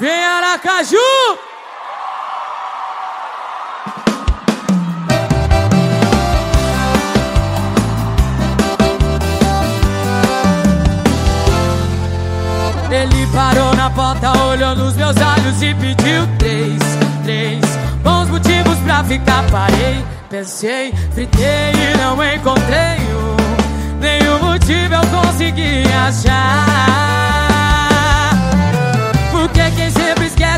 Vem Aracaju! Ele parou na porta, olhou nos meus olhos e pediu três, três bons motivos pra ficar. Parei, pensei, fritei e não encontrei um. Nenhum motivo eu consegui achar.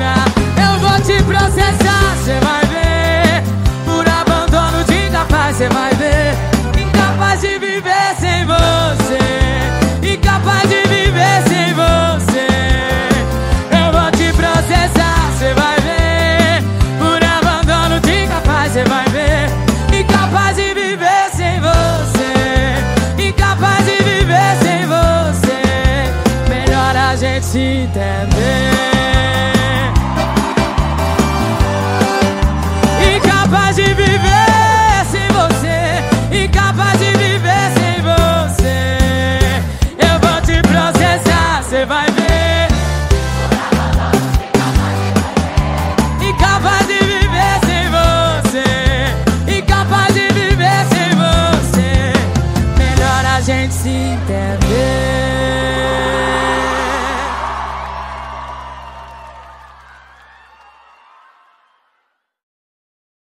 Eu vou te processar, cê vai ver. Por abandono de incapaz, cê vai ver. Incapaz de viver sem você. Incapaz de viver sem você. Eu vou te processar, cê vai ver. Por abandono de incapaz, cê vai ver. Incapaz de viver sem você. Incapaz de viver sem você. gente se entender. see that